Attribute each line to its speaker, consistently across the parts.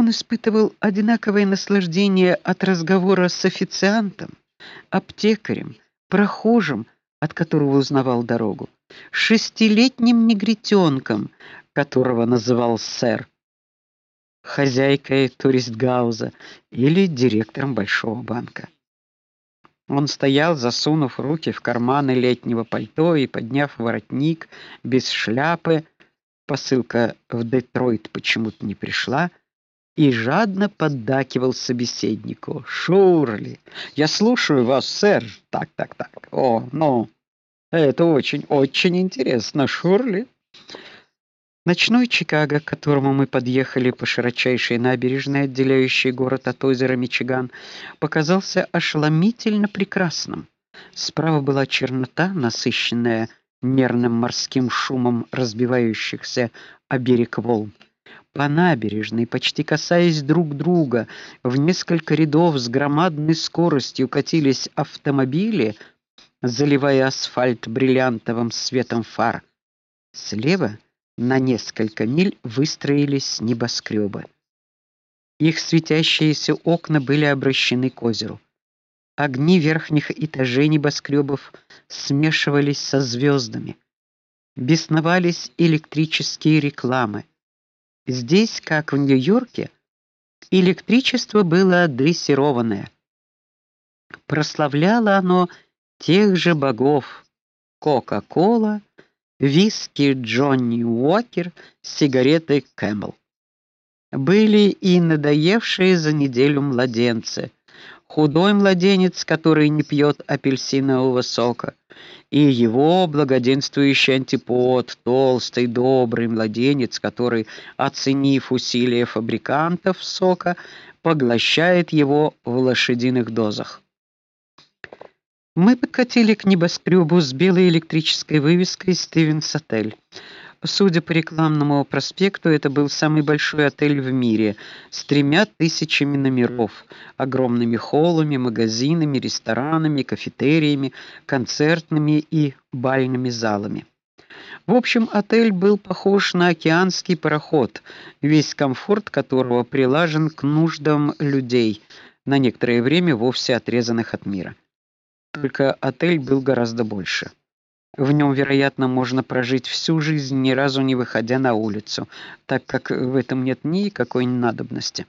Speaker 1: Он испытывал одинаковое наслаждение от разговора с официантом, аптекарем, прохожим, от которого узнавал дорогу, шестилетним негритенком, которого называл сэр, хозяйкой туристгауза или директором большого банка. Он стоял, засунув руки в карманы летнего пальто и подняв воротник без шляпы. Посылка в Детройт почему-то не пришла и жадно поддакивал собеседнику. "Шурли, я слушаю вас, сэр. Так, так, так. О, ну, это очень, очень интересно, Шурли". Ночной Чикаго, к которому мы подъехали по широчайшей набережной, отделяющей город от озера Мичиган, показался ошеломительно прекрасным. Справа была чернота, насыщенная мерным морским шумом разбивающихся о берег волн. По набережной, почти касаясь друг друга, в несколько рядов с громадной скоростью катились автомобили, заливая асфальт бриллиантовым светом фар. Слева на несколько миль выстроились небоскребы. Их светящиеся окна были обращены к озеру. Огни верхних этажей небоскребов смешивались со звездами. Бесновались электрические рекламы. Здесь, как в Нью-Йорке, электричество было дрессированное. Прославляло оно тех же богов: Кока-кола, виски Джонни Уокер, сигареты Camel. Были и надоевшие за неделю младенцы. Худой младенец, который не пьет апельсинового сока, и его благоденствующий антипод, толстый, добрый младенец, который, оценив усилия фабрикантов сока, поглощает его в лошадиных дозах. Мы подкатили к небоскребу с белой электрической вывеской Стивенс Отель. Судя по рекламному проспекту, это был самый большой отель в мире с тремя тысячами номеров, огромными холлами, магазинами, ресторанами, кафетериями, концертными и бальными залами. В общем, отель был похож на океанский пароход, весь комфорт которого прилажен к нуждам людей, на некоторое время вовсе отрезанных от мира. Только отель был гораздо больше. В нем, вероятно, можно прожить всю жизнь, ни разу не выходя на улицу, так как в этом нет никакой надобности.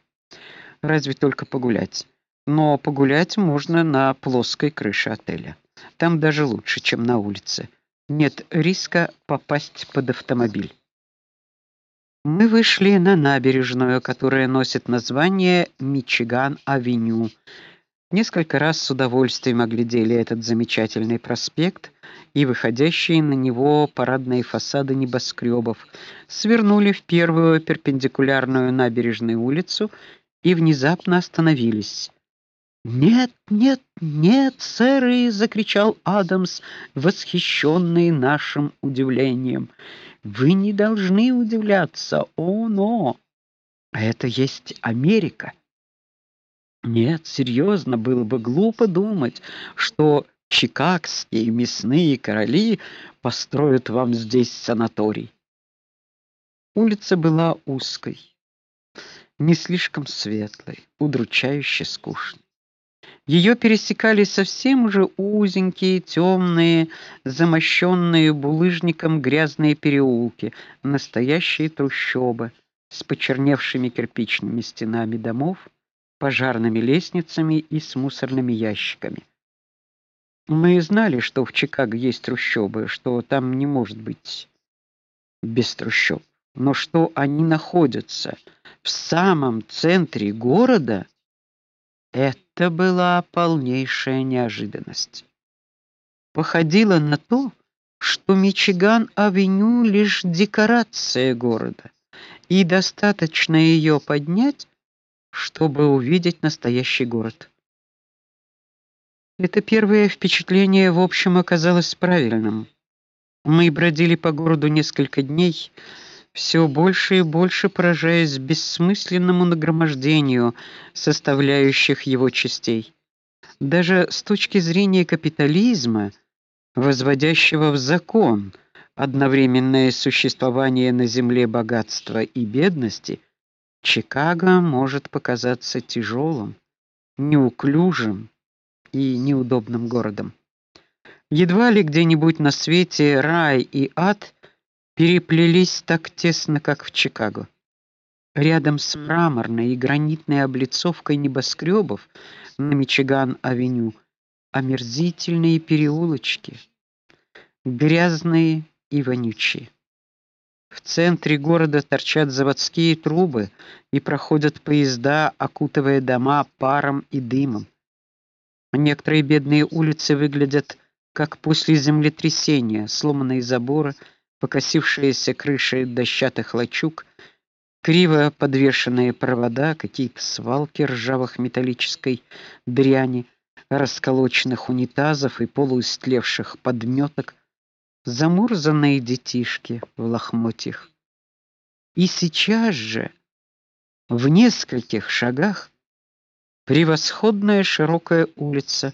Speaker 1: Разве только погулять. Но погулять можно на плоской крыше отеля. Там даже лучше, чем на улице. Нет риска попасть под автомобиль. Мы вышли на набережную, которая носит название Мичиган-авеню Несколько раз с удовольствием оглядели этот замечательный проспект и выходящие на него парадные фасады небоскребов, свернули в первую перпендикулярную набережную улицу и внезапно остановились. "Нет, нет, нет, сэры", закричал Адамс, восхищенный нашим удивлением. "Вы не должны удивляться. О, но это есть Америка". Нет, серьезно, было бы глупо думать, что чикагские мясные короли построят вам здесь санаторий. Улица была узкой, не слишком светлой, удручающе скучной. Ее пересекали совсем уже узенькие, темные, замощенные булыжником грязные переулки, настоящие трущобы с почерневшими кирпичными стенами домов пожарными лестницами и с мусорными ящиками. Мы знали, что в Чикаго есть трущобы, что там не может быть без трущоб, но что они находятся в самом центре города, это была полнейшая неожиданность. Походило на то, что Мичиган-авеню лишь декорация города, и достаточно ее поднять, чтобы увидеть настоящий город. Это первое впечатление, в общем, оказалось правильным. Мы бродили по городу несколько дней, все больше и больше поражаясь бессмысленному нагромождению составляющих его частей. Даже с точки зрения капитализма, возводящего в закон одновременное существование на земле богатства и бедности, Чикаго может показаться тяжелым, неуклюжим и неудобным городом. Едва ли где-нибудь на свете рай и ад переплелись так тесно, как в Чикаго. Рядом с мраморной и гранитной облицовкой небоскребов на Мичиган-авеню омерзительные переулочки, грязные и вонючие. В центре города торчат заводские трубы и проходят поезда, окутывая дома паром и дымом. Некоторые бедные улицы выглядят как после землетрясения: сломанные заборы, покосившиеся крыши дощатых лачуг, криво подвешенные провода, какие-то свалки ржавых металлической дряни, расколоченных унитазов и полуистлевших подметок замурзанные детишки в лохмотьях. И сейчас же в нескольких шагах превосходная широкая улица